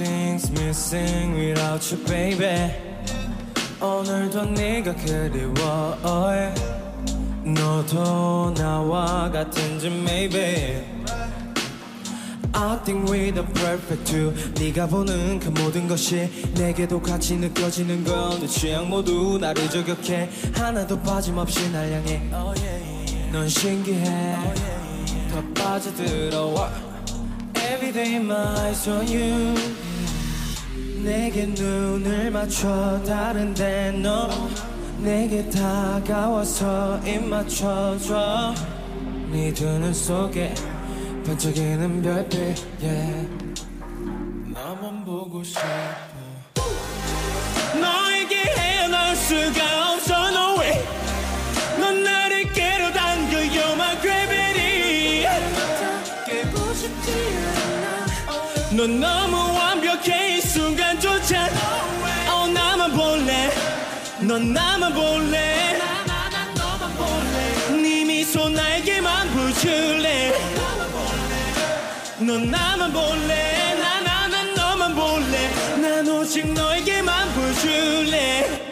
Nothing's missing without you baby. 오늘도 네가 그리워 너도 나와 같은지 maybe. Think we're the perfect two. 네가 보는 그 모든 것이 내게도 같이 느껴지는 건내 취향 모두 나를 저격해. 하나도 빠짐없이 날 향해. 넌 신기해. 더 빠져들어와 Everyday my eyes on you. 내게 눈을 맞춰. 다른데 너 내게 다가와서 입 맞춰줘. 네 두 눈 속에 반짝이는 별빛 yeah. 나만 보고 싶어 넌 너무 완벽해 이 순간조차. 어 나만 볼래. 넌 나만 볼래. 네 미소 나에게만 보여줄래. 넌 나만 볼래. 나나난 너만 볼래. 난 오직 너에게만 보여줄래